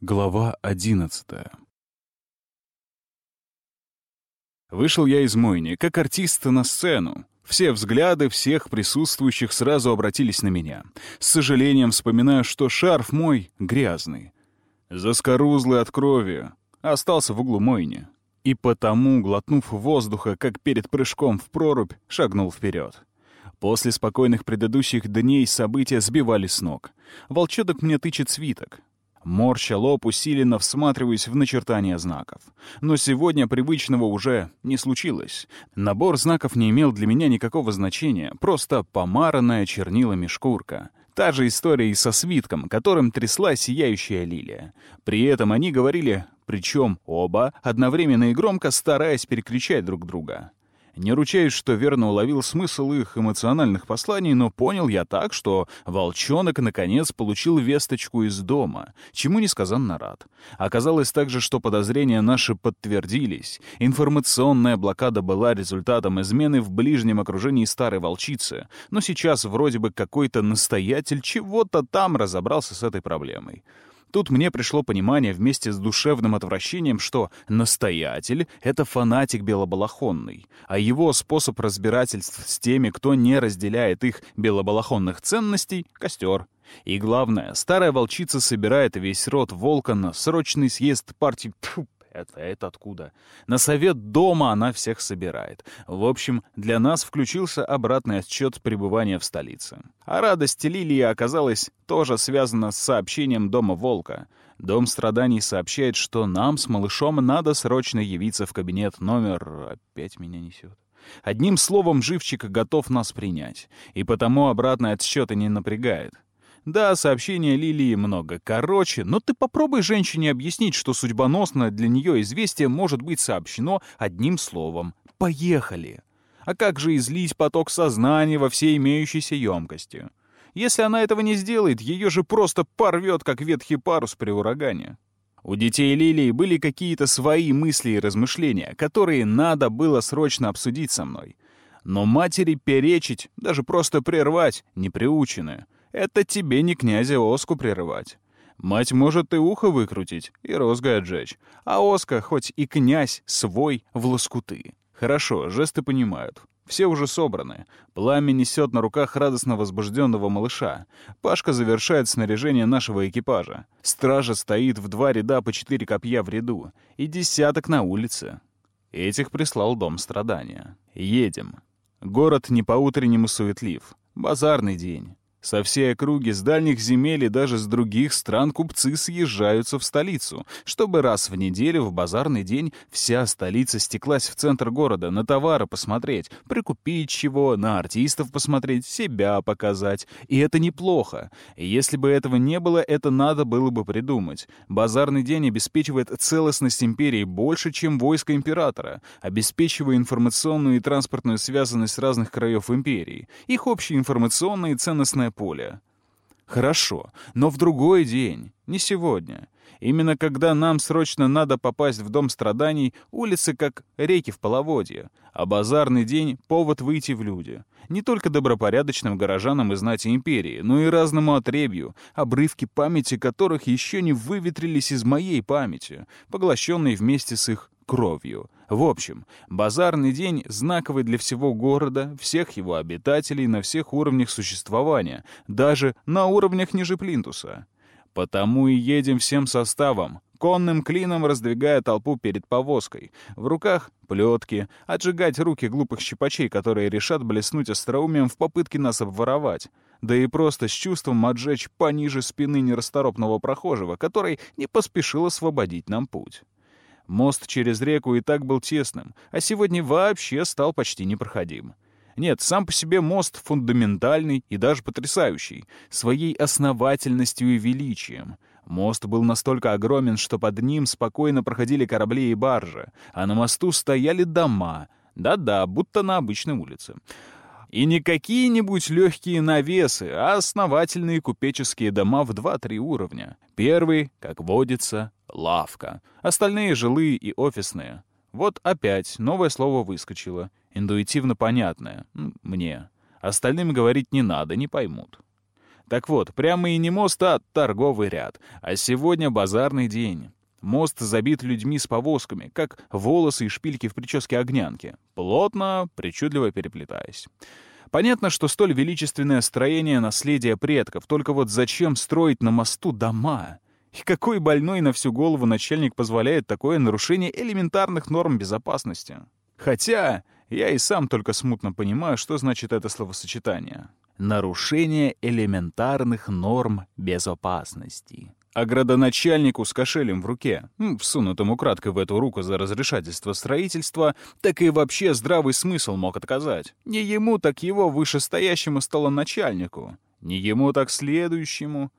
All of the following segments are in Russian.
Глава одиннадцатая Вышел я из мойни, как артист на сцену. Все взгляды всех присутствующих сразу обратились на меня. С сожалением вспоминаю, что шарф мой грязный. Заскорузлый от крови. Остался в углу мойни. И потому, глотнув воздуха, как перед прыжком в прорубь, шагнул вперед. После спокойных предыдущих дней события сбивали с ног. Волчонок мне тычет свиток. Морща лоб, усиленно всматриваясь в начертания знаков. Но сегодня привычного уже не случилось. Набор знаков не имел для меня никакого значения, просто помаранная чернилами шкурка. Та же история и со свитком, которым трясла сияющая лилия. При этом они говорили, причем оба, одновременно и громко стараясь перекричать друг друга. Не ручаюсь, что верно уловил смысл их эмоциональных посланий, но понял я так, что волчонок наконец получил весточку из дома, чему несказанно рад. Оказалось также, что подозрения наши подтвердились. Информационная блокада была результатом измены в ближнем окружении старой волчицы, но сейчас вроде бы какой-то настоятель чего-то там разобрался с этой проблемой. Тут мне пришло понимание вместе с душевным отвращением, что настоятель — это фанатик белобалахонный, а его способ разбирательств с теми, кто не разделяет их белобалахонных ценностей — костер. И главное, старая волчица собирает весь род волка на срочный съезд партии... это, это откуда? На совет дома она всех собирает. В общем, для нас включился обратный отсчет пребывания в столице. А радость Лилии оказалась тоже связана с сообщением Дома Волка. Дом страданий сообщает, что нам с малышом надо срочно явиться в кабинет номер... Опять меня несет. Одним словом, живчик готов нас принять, и потому обратный отсчет и не напрягает. Да, сообщения Лилии много короче, но ты попробуй женщине объяснить, что судьбоносное для нее известие может быть сообщено одним словом. Поехали! А как же излить поток сознания во всей имеющейся емкости? Если она этого не сделает, ее же просто порвет, как ветхий парус при урагане. У детей Лилии были какие-то свои мысли и размышления, которые надо было срочно обсудить со мной. Но матери перечить, даже просто прервать, не приучены — это тебе не князя Оску прерывать. Мать может и ухо выкрутить, и розгой отжечь, а Оска хоть и князь свой в лоскуты. Хорошо, жесты понимают. Все уже собраны. Пламя несет на руках радостно возбужденного малыша. Пашка завершает снаряжение нашего экипажа. Стража стоит в два ряда по четыре копья в ряду. И десяток на улице. Этих прислал Дом Страдания. Едем. Город не по-утреннему суетлив. Базарный день. Со всей округи, с дальних земель и даже с других стран купцы съезжаются в столицу, чтобы раз в неделю в базарный день вся столица стеклась в центр города, на товары посмотреть, прикупить чего, на артистов посмотреть, себя показать. И это неплохо. Если бы этого не было, это надо было бы придумать. Базарный день обеспечивает целостность империи больше, чем войско императора, обеспечивая информационную и транспортную связанность разных краев империи, их общее информационное и ценностное минное поле. Хорошо, но в другой день, не сегодня. Именно когда нам срочно надо попасть в дом страданий, улицы как реки в половодье, а базарный день — повод выйти в люди. Не только добропорядочным горожанам и знати империи, но и разному отребью, обрывки памяти которых еще не выветрились из моей памяти, поглощенной вместе с их кровью. В общем, базарный день знаковый для всего города, всех его обитателей на всех уровнях существования, даже на уровнях ниже плинтуса. Потому и едем всем составом, конным клином раздвигая толпу перед повозкой. В руках — плетки, отжигать руки глупых щипачей, которые решат блеснуть остроумием в попытке нас обворовать. Да и просто с чувством отжечь пониже спины нерасторопного прохожего, который не поспешил освободить нам путь. Мост через реку и так был тесным, а сегодня вообще стал почти непроходим. Нет, сам по себе мост фундаментальный и даже потрясающий, своей основательностью и величием. Мост был настолько огромен, что под ним спокойно проходили корабли и баржи, а на мосту стояли дома. Да-да, будто на обычной улице. И не какие-нибудь легкие навесы, а основательные купеческие дома в 2-3 уровня. Первый, как водится, лавка. Остальные жилые и офисные. Вот опять новое слово выскочило. Интуитивно понятное. Мне. Остальным говорить не надо, не поймут. Так вот, прямо и не мост, а торговый ряд. А сегодня базарный день. Мост забит людьми с повозками, как волосы и шпильки в прическе огнянки, плотно, причудливо переплетаясь. Понятно, что столь величественное строение наследия предков, только вот зачем строить на мосту дома? И какой больной на всю голову начальник позволяет такое нарушение элементарных норм безопасности? Хотя я и сам только смутно понимаю, что значит это словосочетание. Нарушение элементарных норм безопасности. А градоначальнику с кошелем в руке, всунутым украдкой в эту руку за разрешательство строительства, так и вообще здравый смысл мог отказать. Не ему, так его вышестоящему столоначальнику. Не ему, так следующему.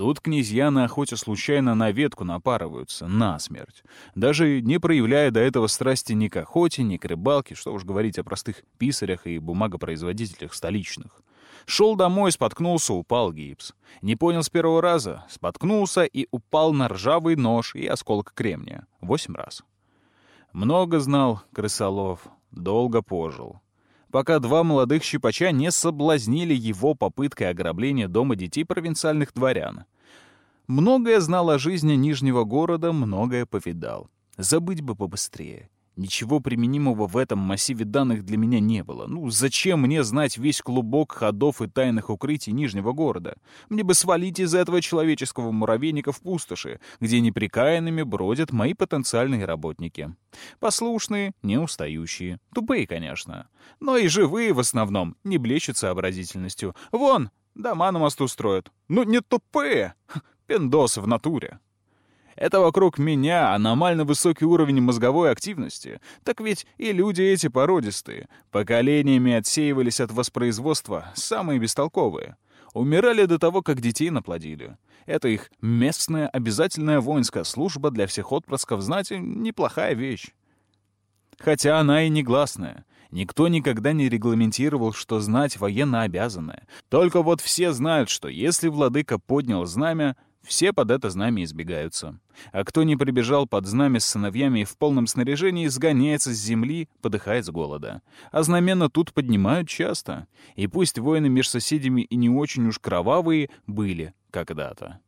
Тут князья на охоте случайно на ветку напарываются, насмерть. Даже не проявляя до этого страсти ни к охоте, ни к рыбалке, что уж говорить о простых писарях и бумагопроизводителях столичных. Шел домой, споткнулся, упал гипс. Не понял с первого раза, споткнулся и упал на ржавый нож и осколок кремния. Восемь раз. Много знал крысолов, долго пожил. Пока два молодых щипача не соблазнили его попыткой ограбления дома детей провинциальных дворян. Многое знал о жизни Нижнего города, многое повидал. Забыть бы побыстрее. Ничего применимого в этом массиве данных для меня не было. Ну, зачем мне знать весь клубок ходов и тайных укрытий Нижнего города? Мне бы свалить из этого человеческого муравейника в пустоши, где неприкаянными бродят мои потенциальные работники. Послушные, не устающие. Тупые, конечно. Но и живые в основном, не блещут сообразительностью. Вон, дома на мосту строят. Ну, не тупые. Пендосы в натуре. Это вокруг меня аномально высокий уровень мозговой активности. Так ведь и люди эти породистые. Поколениями отсеивались от воспроизводства, самые бестолковые. Умирали до того, как детей наплодили. Это их местная обязательная воинская служба для всех отпрысков знать неплохая вещь. Хотя она и негласная. Никто никогда не регламентировал, что знать военно обязанное. Только вот все знают, что если владыка поднял знамя, все под это знамя избегаются. А кто не прибежал под знамя с сыновьями в полном снаряжении, сгоняется с земли, подыхает с голода. А знамена тут поднимают часто. И пусть войны между соседями и не очень уж кровавые были когда-то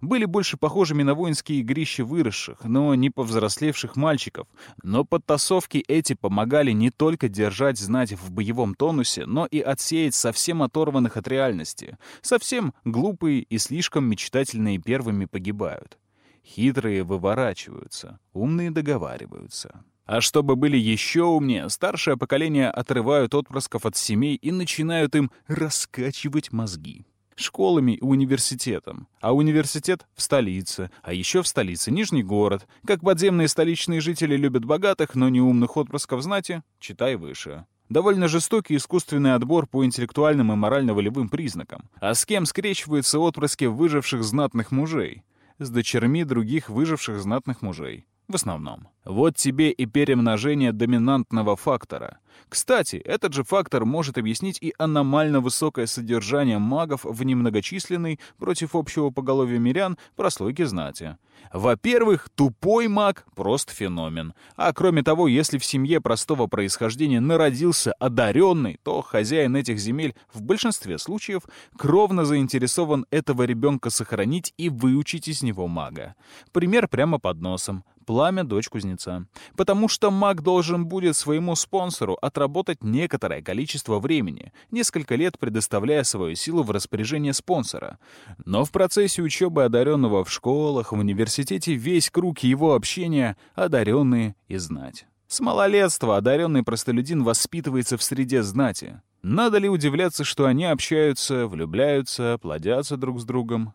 были больше похожими на воинские игрища выросших, но не повзрослевших мальчиков. Но подтасовки эти помогали не только держать знать в боевом тонусе, но и отсеять совсем оторванных от реальности. Совсем глупые и слишком мечтательные первыми погибают. Хитрые выворачиваются, умные договариваются. А чтобы были еще умнее, старшее поколение отрывают отпрысков от семей и начинают им раскачивать мозги школами и университетом. А университет в столице, а еще в столице Нижний город. Как подземные столичные жители любят богатых, но не умных отпрысков знати, читай выше. Довольно жестокий искусственный отбор по интеллектуальным и морально-волевым признакам. А с кем скрещиваются отпрыски выживших знатных мужей? С дочерьми других выживших знатных мужей в основном. Вот тебе и перемножение доминантного фактора. Кстати, этот же фактор может объяснить и аномально высокое содержание магов в немногочисленной против общего поголовья мирян прослойке знати. Во-первых, тупой маг — просто феномен. А кроме того, если в семье простого происхождения народился одаренный, то хозяин этих земель в большинстве случаев кровно заинтересован этого ребенка сохранить и выучить из него мага. Пример прямо под носом. Пламя — дочь кузнеца. Потому что маг должен будет своему спонсору отработать некоторое количество времени, несколько лет предоставляя свою силу в распоряжение спонсора. Но в процессе учебы одаренного в школах, в университете весь круг его общения — одаренные и знать. С малолетства одаренный простолюдин воспитывается в среде знати. Надо ли удивляться, что они общаются, влюбляются, плодятся друг с другом?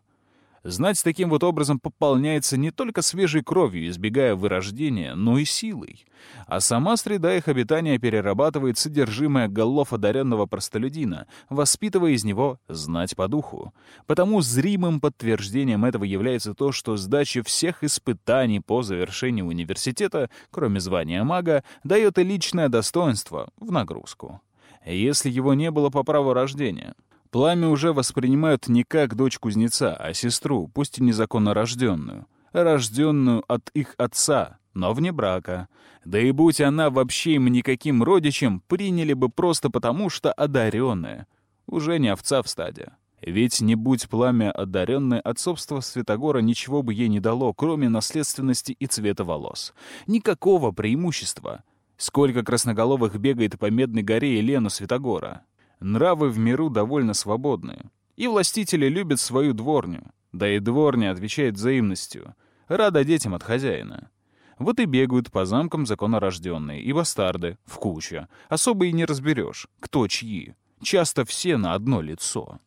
Знать таким вот образом пополняется не только свежей кровью, избегая вырождения, но и силой. А сама среда их обитания перерабатывает содержимое голов одаренного простолюдина, воспитывая из него знать по духу. Потому зримым подтверждением этого является то, что сдача всех испытаний по завершению университета, кроме звания мага, дает и личное достоинство в нагрузку. Если его не было по праву рождения — Пламя уже воспринимают не как дочь кузнеца, а сестру, пусть и незаконно рожденную. Рожденную от их отца, но вне брака. Да и будь она вообще им никаким родичем, приняли бы просто потому, что одаренная. Уже не овца в стаде. Ведь не будь пламя одаренное, отцовство Святогора ничего бы ей не дало, кроме наследственности и цвета волос. Никакого преимущества. Сколько красноголовых бегает по Медной горе и Лену Святогора. Нравы в миру довольно свободные. И властители любят свою дворню. Да и дворня отвечает взаимностью. Рада детям от хозяина. Вот и бегают по замкам законорожденные и бастарды в куче. Особо и не разберешь, кто чьи. Часто все на одно лицо.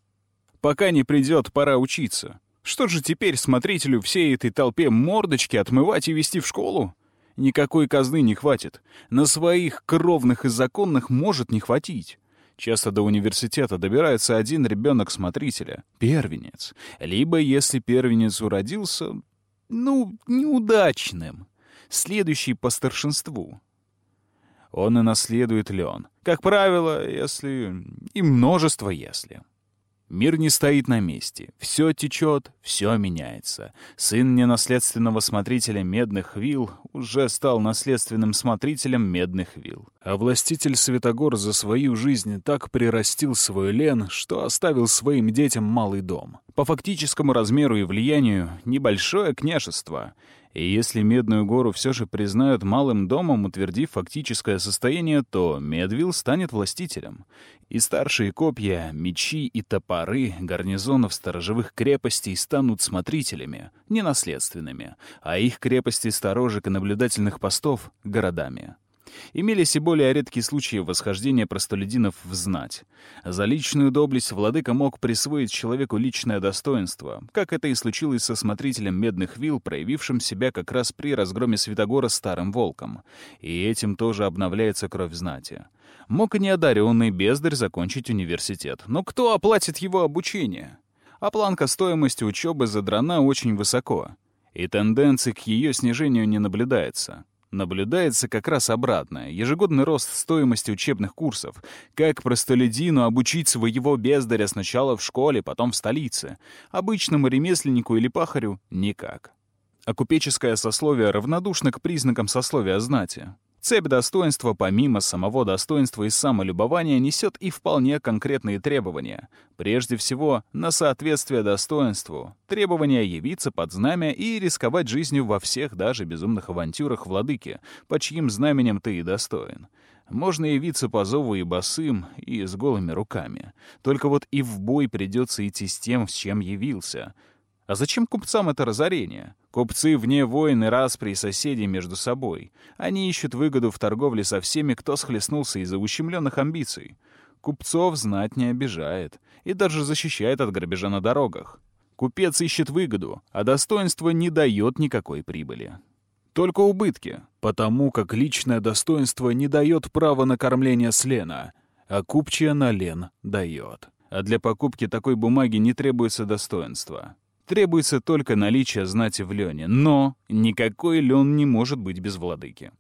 Пока не придет, пора учиться. Что же теперь смотрителю всей этой толпе мордочки отмывать и вести в школу? Никакой казны не хватит. На своих кровных и законных может не хватить. Часто до университета добирается один ребенок смотрителя, первенец. Либо, если первенец уродился, ну, неудачным, следующий по старшинству. Он и наследует Леон. Как правило, если... и множество если. Мир не стоит на месте. Все течет, все меняется. Сын ненаследственного смотрителя медных вил уже стал наследственным смотрителем медных вил. А властитель Святогор за свою жизнь так прирастил свой лен, что оставил своим детям малый дом. По фактическому размеру и влиянию небольшое княжество — и если Медную гору все же признают малым домом, утвердив фактическое состояние, то Медвилл станет властителем. И старшие копья, мечи и топоры гарнизонов сторожевых крепостей станут смотрителями, не наследственными, а их крепости сторожек и наблюдательных постов — городами. Имелись и более редкие случаи восхождения простолюдинов в знать. За личную доблесть владыка мог присвоить человеку личное достоинство, как это и случилось со смотрителем Медных Вил, проявившим себя как раз при разгроме Святогора Старым Волком. И этим тоже обновляется кровь знати. Мог и неодаренный бездарь закончить университет. Но кто оплатит его обучение? А планка стоимости учебы задрана очень высоко. И тенденции к ее снижению не наблюдается. Наблюдается как раз обратное. Ежегодный рост стоимости учебных курсов. Как простолюдину обучить своего бездаря сначала в школе, потом в столице. Обычному ремесленнику или пахарю — никак. А купеческое сословие равнодушно к признакам сословия знати. Цепь достоинства, помимо самого достоинства и самолюбования, несет и вполне конкретные требования. Прежде всего, на соответствие достоинству. Требования явиться под знамя и рисковать жизнью во всех даже безумных авантюрах владыки, по чьим знаменем ты и достоин. Можно явиться по зову и босым, и с голыми руками. Только вот и в бой придется идти с тем, с чем явился — а зачем купцам это разорение? Купцы вне войны, распри соседей между собой. Они ищут выгоду в торговле со всеми, кто схлестнулся из-за ущемленных амбиций. Купцов знать не обижает и даже защищает от грабежа на дорогах. Купец ищет выгоду, а достоинство не дает никакой прибыли. Только убытки, потому как личное достоинство не дает права на кормление с Лена, а купчая на Лен дает. А для покупки такой бумаги не требуется достоинства. Требуется только наличие знати в Лене, но никакой Лен не может быть без владыки.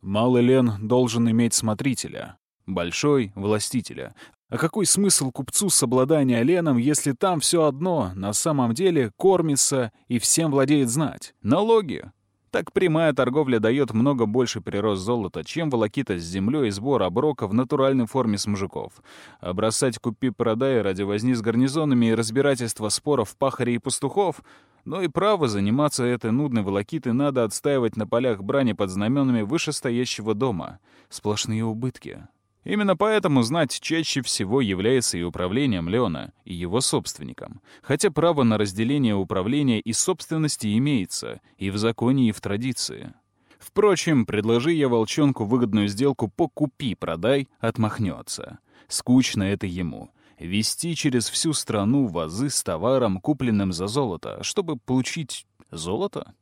Малый Лен должен иметь смотрителя, большой — властителя. А какой смысл купцу с обладания Леном, если там все одно, на самом деле кормится и всем владеет знать? Налоги. Так прямая торговля дает много больше прирост золота, чем волокита с землей и сбор оброка в натуральной форме с мужиков. А бросать купи-продай ради возни с гарнизонами и разбирательства споров пахарей и пастухов но и право заниматься этой нудной волокитой надо отстаивать на полях брани под знаменами вышестоящего дома. Сплошные убытки. Именно поэтому знать чаще всего является и управлением Леона, и его собственником. Хотя право на разделение управления и собственности имеется и в законе, и в традиции. Впрочем, предложи я волчонку выгодную сделку по «купи-продай», отмахнется. Скучно это ему. Вести через всю страну вазы с товаром, купленным за золото, чтобы получить золото?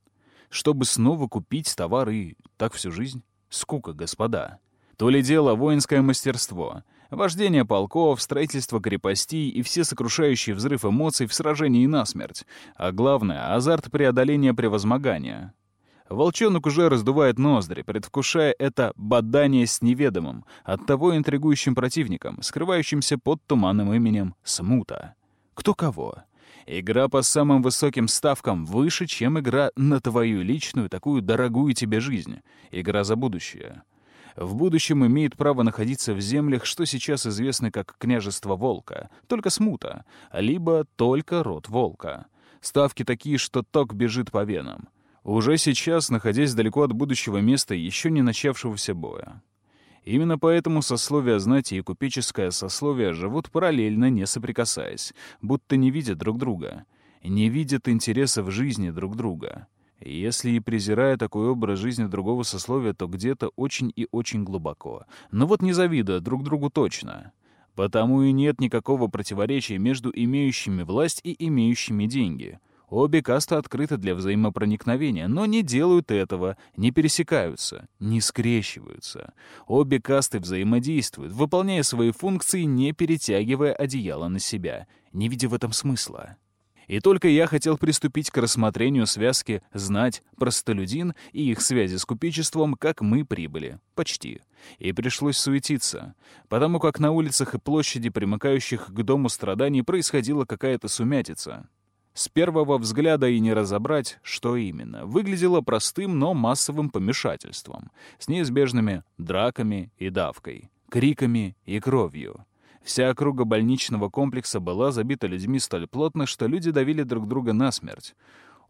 Чтобы снова купить товары и так всю жизнь? Скука, господа. То ли дело воинское мастерство, вождение полков, строительство крепостей и все сокрушающий взрыв эмоций в сражении насмерть, а главное — азарт преодоления превозмогания. Волчонок уже раздувает ноздри, предвкушая это бадание с неведомым, оттого интригующим противником, скрывающимся под туманным именем Смута. Кто кого? Игра по самым высоким ставкам выше, чем игра на твою личную, такую дорогую тебе жизнь. Игра за будущее. В будущем имеет право находиться в землях, что сейчас известны как княжество Волка, только смута, либо только род Волка. Ставки такие, что ток бежит по венам. Уже сейчас, находясь далеко от будущего места еще не начавшегося боя. Именно поэтому сословия знати и купеческое сословие живут параллельно, не соприкасаясь, будто не видят друг друга, не видят интересов жизни друг друга. Если и презирая такой образ жизни другого сословия, то где-то очень и очень глубоко. Но вот не завидуя друг другу точно. Потому и нет никакого противоречия между имеющими власть и имеющими деньги. Обе касты открыты для взаимопроникновения, но не делают этого, не пересекаются, не скрещиваются. Обе касты взаимодействуют, выполняя свои функции, не перетягивая одеяло на себя, не видя в этом смысла. И только я хотел приступить к рассмотрению связки «знать», «простолюдин» и их связи с купечеством, как мы прибыли. Почти. И пришлось суетиться, потому как на улицах и площади, примыкающих к дому страданий, происходила какая-то сумятица. С первого взгляда и не разобрать, что именно. Выглядело простым, но массовым помешательством, с неизбежными драками и давкой, криками и кровью. Вся округа больничного комплекса была забита людьми столь плотно, что люди давили друг друга насмерть.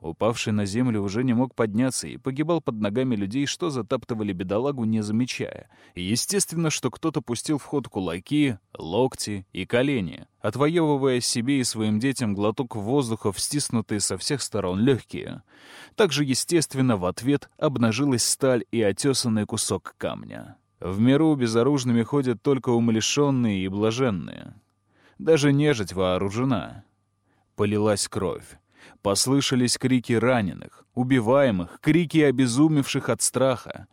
Упавший на землю уже не мог подняться и погибал под ногами людей, что затаптывали бедолагу, не замечая. Естественно, что кто-то пустил в ход кулаки, локти и колени, отвоевывая себе и своим детям глоток воздуха в стиснутые со всех сторон легкие. Также, естественно, в ответ обнажилась сталь и отесанный кусок камня. В миру безоружными ходят только умалишенные и блаженные. Даже нежить вооружена. Полилась кровь. Послышались крики раненых, убиваемых, крики обезумевших от страха.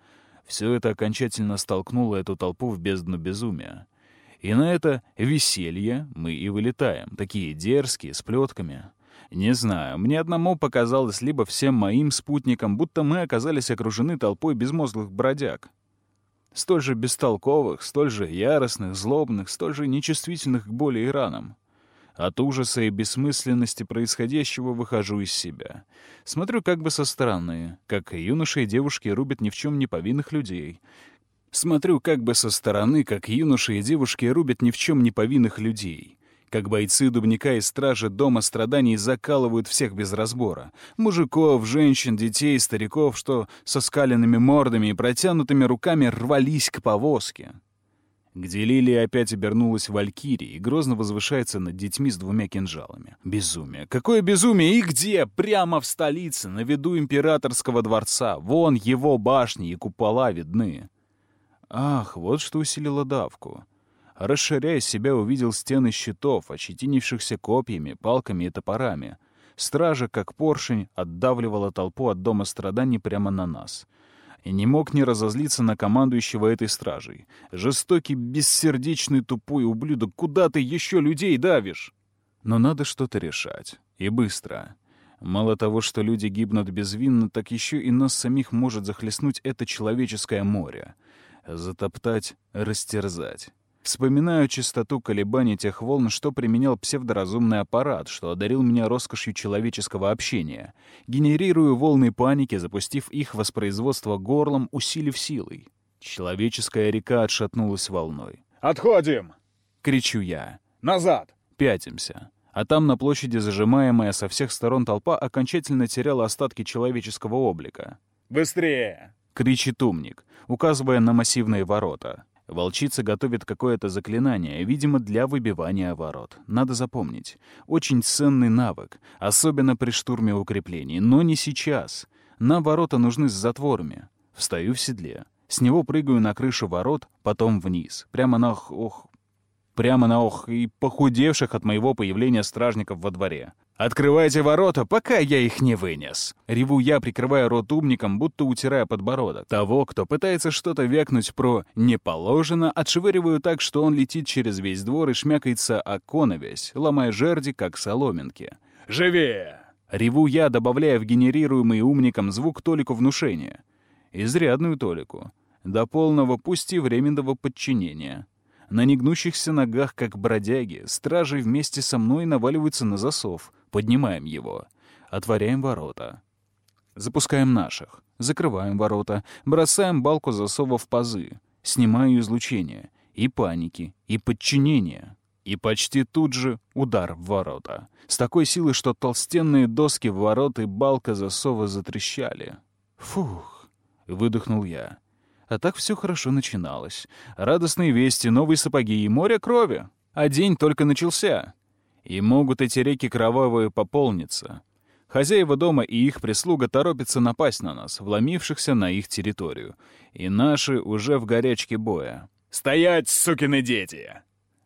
Все это окончательно столкнуло эту толпу в бездну безумия. И на это веселье мы и вылетаем, такие дерзкие, с плетками. Не знаю, мне одному показалось, либо всем моим спутникам, будто мы оказались окружены толпой безмозглых бродяг столь же бестолковых, столь же яростных, злобных, столь же нечувствительных к боли и ранам. От ужаса и бессмысленности происходящего выхожу из себя. Смотрю как бы со стороны, как юноши и девушки рубят ни в чем не повинных людей. Смотрю как бы со стороны, как юноши и девушки рубят ни в чем не повинных людей как бойцы дубника и стражи дома страданий закалывают всех без разбора. Мужиков, женщин, детей, стариков, что со скаленными мордами и протянутыми руками рвались к повозке. Где Лилия опять обернулась валькирией и грозно возвышается над детьми с двумя кинжалами. Безумие. Какое безумие? И где? Прямо в столице, на виду императорского дворца. Вон его башни и купола видны. Ах, вот что усилило давку. Расширяя себя, увидел стены щитов, ощетинившихся копьями, палками и топорами. Стража, как поршень, отдавливала толпу от дома страданий прямо на нас. И не мог не разозлиться на командующего этой стражей. Жестокий, бессердечный, тупой ублюдок, куда ты еще людей давишь? Но надо что-то решать. И быстро. Мало того, что люди гибнут безвинно, так еще и нас самих может захлестнуть это человеческое море. Затоптать, растерзать. Вспоминаю частоту колебаний тех волн, что применял псевдоразумный аппарат, что одарил меня роскошью человеческого общения. Генерирую волны паники, запустив их воспроизводство горлом, усилив силой. Человеческая река отшатнулась волной. «Отходим!» — кричу я. «Назад!» Пятимся. А там на площади зажимаемая со всех сторон толпа окончательно теряла остатки человеческого облика. «Быстрее!» — кричит умник, указывая на массивные ворота. Волчица готовит какое-то заклинание, видимо, для выбивания ворот. Надо запомнить. Очень ценный навык, особенно при штурме укреплений. Но не сейчас. Нам ворота нужны с затворами. Встаю в седле. С него прыгаю на крышу ворот, потом вниз. Прямо на ох... Прямо на ох и похудевших от моего появления стражников во дворе. «Открывайте ворота, пока я их не вынес!» Реву я, прикрывая рот умником, будто утирая подбородок. Того, кто пытается что-то вякнуть про «не положено», отшвыриваю так, что он летит через весь двор и шмякается о коновесь, ломая жерди, как соломинки. «Живее!» Реву я, добавляя в генерируемый умником звук толику внушения. Изрядную толику. До полного, пусть временного подчинения. На негнущихся ногах, как бродяги, стражи вместе со мной наваливаются на засов — Поднимаем его. Отворяем ворота. Запускаем наших. Закрываем ворота. Бросаем балку засова в пазы. Снимаю излучение. И паники, и подчинения. И почти тут же удар в ворота. С такой силой, что толстенные доски в ворот и балка засова затрещали. «Фух!» — выдохнул я. А так все хорошо начиналось. Радостные вести, новые сапоги и море крови. А день только начался. И могут эти реки кровавые пополниться. Хозяева дома и их прислуга торопятся напасть на нас, вломившихся на их территорию. И наши уже в горячке боя. «Стоять, сукины дети!»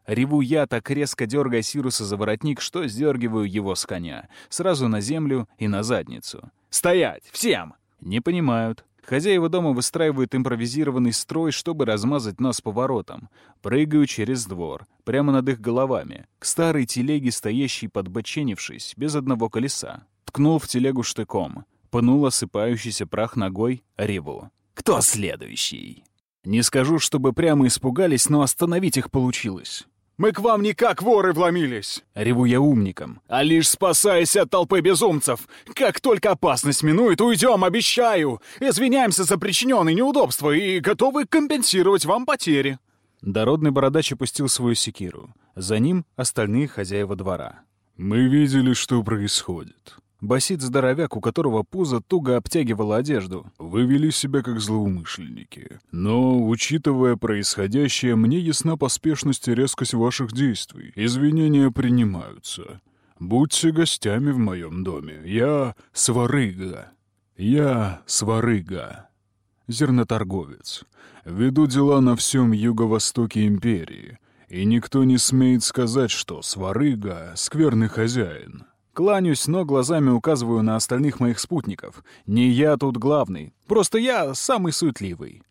Реву я, так резко дергая Сируса за воротник, что сдергиваю его с коня. Сразу на землю и на задницу. «Стоять! Всем!» Не понимают. Хозяева дома выстраивают импровизированный строй, чтобы размазать нас по воротам. Прыгаю через двор, прямо над их головами, к старой телеге, стоящей подбоченившись, без одного колеса. Ткнул в телегу штыком, пнул осыпающийся прах ногой, реву. «Кто следующий?» Не скажу, чтобы прямо испугались, но остановить их получилось. «Мы к вам не как воры вломились!» — реву я умником. «А лишь спасаясь от толпы безумцев! Как только опасность минует, уйдем, обещаю! Извиняемся за причиненные неудобства и готовы компенсировать вам потери!» Дородный бородач опустил свою секиру. За ним остальные хозяева двора. «Мы видели, что происходит», Басит здоровяк, у которого пузо туго обтягивало одежду. «Вы вели себя как злоумышленники. Но, учитывая происходящее, мне ясна поспешность и резкость ваших действий. Извинения принимаются. Будьте гостями в моем доме. Я сварыга. Я сварыга. Зерноторговец. Веду дела на всем юго-востоке империи. И никто не смеет сказать, что сварыга — скверный хозяин». Кланяюсь, но глазами указываю на остальных моих спутников. Не я тут главный, просто я самый суетливый.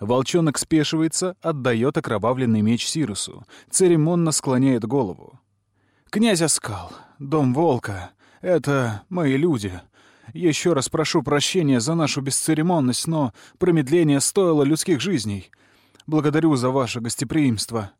Волчонок спешивается, отдает окровавленный меч Сирусу, церемонно склоняет голову. «Князь Оскал, дом Волка, это мои люди. Еще раз прошу прощения за нашу бесцеремонность, но промедление стоило людских жизней. Благодарю за ваше гостеприимство».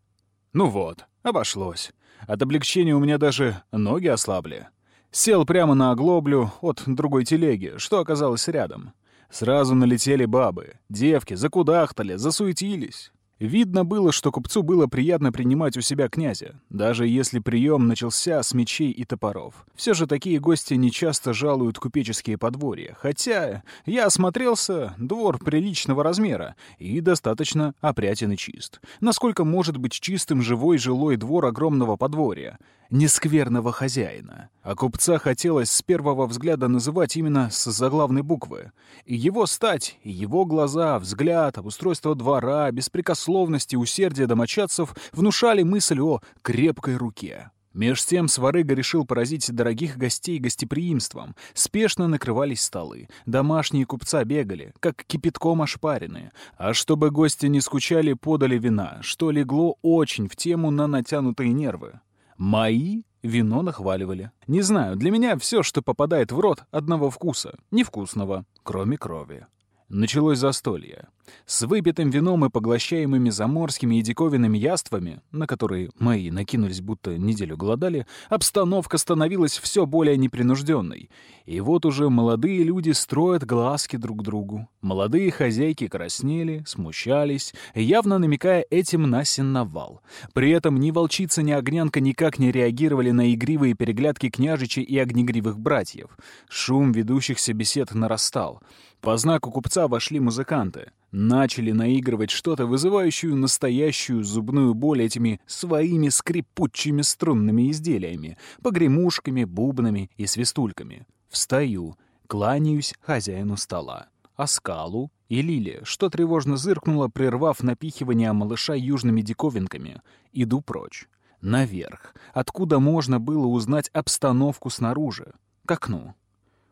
Ну вот, обошлось. От облегчения у меня даже ноги ослабли. Сел прямо на оглоблю от другой телеги, что оказалось рядом. Сразу налетели бабы. Девки закудахтали, засуетились. Видно было, что купцу было приятно принимать у себя князя, даже если прием начался с мечей и топоров. Все же такие гости нечасто жалуют купеческие подворья, хотя я осмотрелся, двор приличного размера и достаточно опрятен и чист. Насколько может быть чистым живой жилой двор огромного подворья? Нескверного хозяина. А купца хотелось с первого взгляда называть именно с заглавной буквы. И его стать, и его глаза, взгляд, обустройство двора, беспрекословность и усердие домочадцев внушали мысль о крепкой руке. Меж тем Сварыга решил поразить дорогих гостей гостеприимством. Спешно накрывались столы. Домашние купца бегали, как кипятком ошпаренные. А чтобы гости не скучали, подали вина, что легло очень в тему на натянутые нервы. Мои вино нахваливали. Не знаю, для меня все, что попадает в рот, одного вкуса. Невкусного, кроме крови. Началось застолье. С выпитым вином и поглощаемыми заморскими и диковинными яствами, на которые мои накинулись, будто неделю голодали, обстановка становилась все более непринужденной. И вот уже молодые люди строят глазки друг другу. Молодые хозяйки краснели, смущались, явно намекая этим на сенновал. При этом ни волчица, ни огнянка никак не реагировали на игривые переглядки княжичей и огнегривых братьев. Шум ведущихся бесед нарастал. По знаку купца вошли музыканты. Начали наигрывать что-то, вызывающую настоящую зубную боль этими своими скрипучими струнными изделиями, погремушками, бубнами и свистульками. Встаю, кланяюсь хозяину стола. Оскалу и Лиле, что тревожно зыркнуло, прервав напихивание малыша южными диковинками. Иду прочь. Наверх, откуда можно было узнать обстановку снаружи. К окну.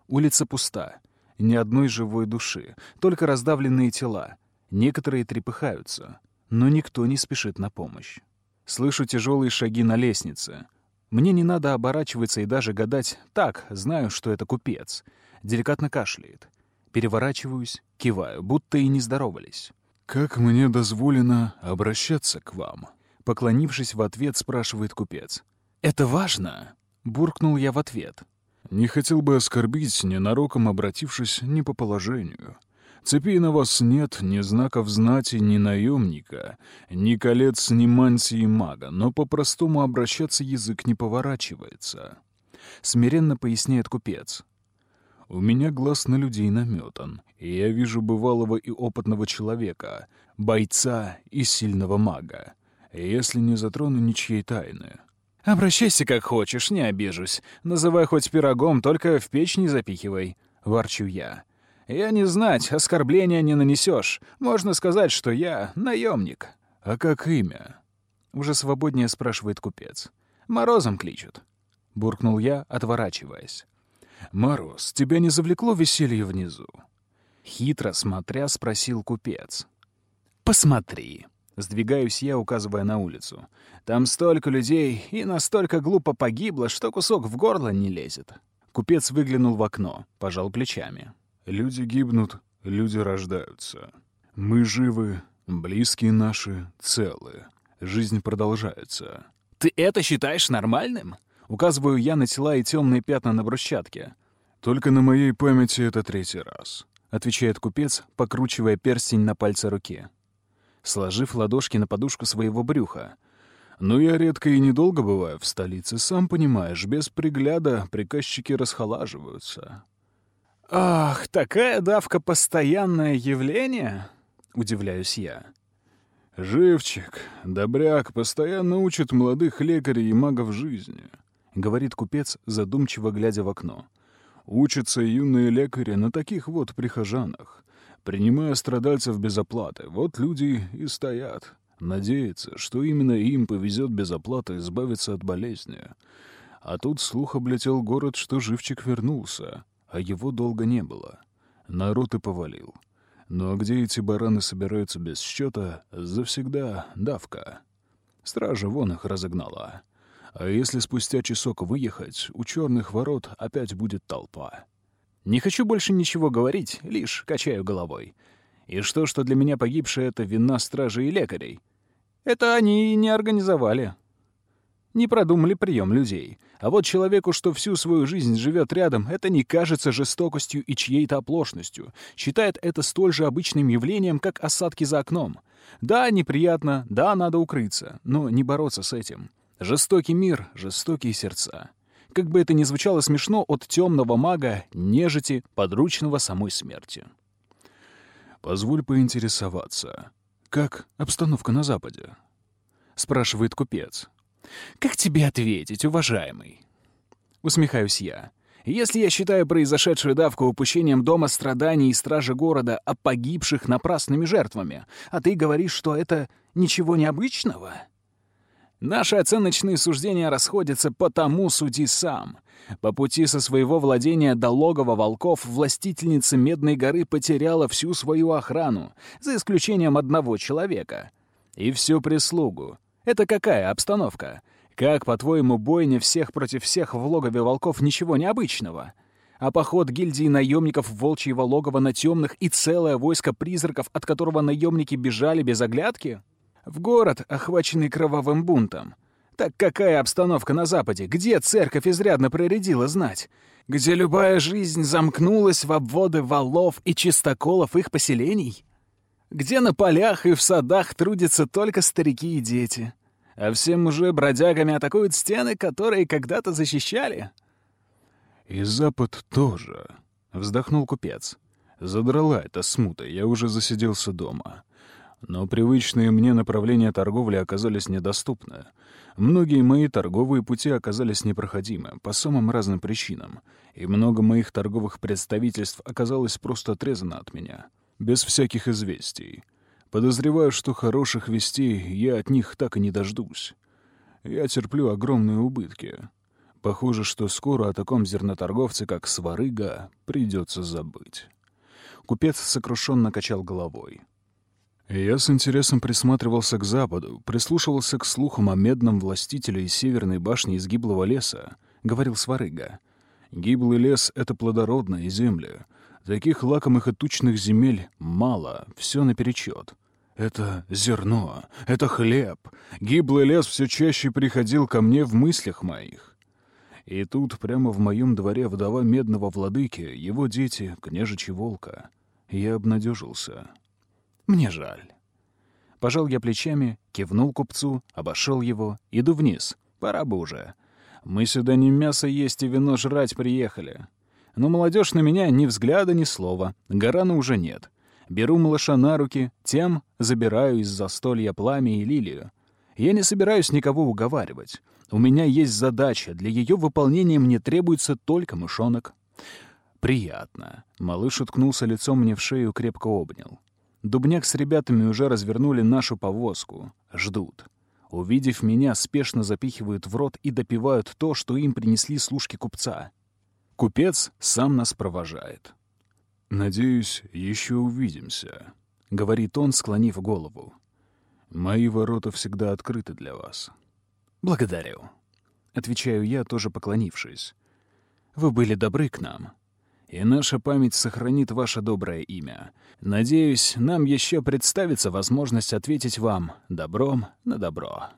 Улица пуста. Ни одной живой души, только раздавленные тела. Некоторые трепыхаются, но никто не спешит на помощь. Слышу тяжелые шаги на лестнице. Мне не надо оборачиваться и даже гадать. Так, знаю, что это купец. Деликатно кашляет. Переворачиваюсь, киваю, будто и не здоровались. «Как мне дозволено обращаться к вам?» Поклонившись в ответ, спрашивает купец. «Это важно?» — буркнул я в ответ. Не хотел бы оскорбить, ненароком обратившись не по положению. Цепи на вас нет, ни знаков знати, ни наемника, ни колец, ни мантии мага, но по-простому обращаться язык не поворачивается. Смиренно поясняет купец. У меня глаз на людей наметан, и я вижу бывалого и опытного человека, бойца и сильного мага, если не затрону ничьей тайны. «Обращайся как хочешь, не обижусь. Называй хоть пирогом, только в печь не запихивай», — ворчу я. «Я не знать, оскорбления не нанесешь. Можно сказать, что я наемник». «А как имя?» — уже свободнее спрашивает купец. «Морозом кличут», — буркнул я, отворачиваясь. «Мороз, тебя не завлекло веселье внизу?» Хитро смотря, спросил купец. «Посмотри», — сдвигаюсь я, указывая на улицу. «Там столько людей, и настолько глупо погибло, что кусок в горло не лезет». Купец выглянул в окно, пожал плечами. «Люди гибнут, люди рождаются. Мы живы, близкие наши целы. Жизнь продолжается». «Ты это считаешь нормальным?» Указываю я на тела и темные пятна на брусчатке. «Только на моей памяти это третий раз», — отвечает купец, покручивая перстень на пальце руки. Сложив ладошки на подушку своего брюха. «Но я редко и недолго бываю в столице, сам понимаешь, без пригляда приказчики расхолаживаются». «Ах, такая давка — постоянное явление?» — удивляюсь я. «Живчик, добряк, постоянно учит молодых лекарей и магов жизни», — говорит купец, задумчиво глядя в окно. «Учатся юные лекари на таких вот прихожанах, принимая страдальцев без оплаты. Вот люди и стоят, надеются, что именно им повезет без оплаты избавиться от болезни. А тут слух облетел город, что живчик вернулся, а его долго не было. Народ и повалил. Ну а где эти бараны собираются без счета, завсегда давка. Стража вон их разогнала. А если спустя часок выехать, у черных ворот опять будет толпа. Не хочу больше ничего говорить, лишь качаю головой. И что, что для меня погибшая — это вина стражи и лекарей? Это они и не организовали. Не продумали прием людей. А вот человеку, что всю свою жизнь живет рядом, это не кажется жестокостью и чьей-то оплошностью. Считает это столь же обычным явлением, как осадки за окном. Да, неприятно, да, надо укрыться, но не бороться с этим. Жестокий мир, жестокие сердца. Как бы это ни звучало смешно, от темного мага, нежити, подручного самой смерти. «Позволь поинтересоваться, как обстановка на Западе?» — спрашивает купец. «Как тебе ответить, уважаемый?» Усмехаюсь я. «Если я считаю произошедшую давку упущением дома страданий и стражи города, а погибших напрасными жертвами, а ты говоришь, что это ничего необычного?» Наши оценочные суждения расходятся, потому суди сам. По пути со своего владения до логова волков властительница Медной горы потеряла всю свою охрану, за исключением одного человека. И всю прислугу. Это какая обстановка? Как, по-твоему, бойня всех против всех в логове волков ничего необычного? А поход гильдии наемников волчьего логова на темных и целое войско призраков, от которого наемники бежали без оглядки? В город, охваченный кровавым бунтом. Так какая обстановка на Западе? Где церковь изрядно проредила знать? Где любая жизнь замкнулась в обводы валов и чистоколов их поселений? Где на полях и в садах трудятся только старики и дети? А всем уже бродягами атакуют стены, которые когда-то защищали? «И Запад тоже», — вздохнул купец. «Задрала эта смута, я уже засиделся дома. Но привычные мне направления торговли оказались недоступны. Многие мои торговые пути оказались непроходимы по самым разным причинам, и много моих торговых представительств оказалось просто отрезано от меня, без всяких известий. Подозреваю, что хороших вестей я от них так и не дождусь. Я терплю огромные убытки. Похоже, что скоро о таком зерноторговце, как Сварыга, придется забыть. Купец сокрушенно качал головой. Я с интересом присматривался к западу, прислушивался к слухам о медном властителе из северной башни из гиблого леса, — говорил Сварыга. Гиблый лес — это плодородная земля. Таких лакомых и тучных земель мало, все наперечет. Это зерно, это хлеб. Гиблый лес все чаще приходил ко мне в мыслях моих. И тут, прямо в моем дворе, вдова медного владыки, его дети, княжичи волка. Я обнадежился. Мне жаль. Пожал я плечами, кивнул купцу, обошел его, иду вниз. Пора бы уже. Мы сюда не мясо есть и вино жрать приехали. Но молодежь на меня ни взгляда, ни слова. Гарана уже нет. Беру малыша на руки, тем забираю из застолья пламя и лилию. Я не собираюсь никого уговаривать. У меня есть задача, для ее выполнения мне требуется только мышонок. Приятно. Малыш уткнулся лицом мне в шею, крепко обнял. Дубняк с ребятами уже развернули нашу повозку. Ждут. Увидев меня, спешно запихивают в рот и допивают то, что им принесли служки купца. Купец сам нас провожает. «Надеюсь, еще увидимся», — говорит он, склонив голову. «Мои ворота всегда открыты для вас». «Благодарю», — отвечаю я, тоже поклонившись. «Вы были добры к нам, и наша память сохранит ваше доброе имя. Надеюсь, нам еще представится возможность ответить вам добром на добро».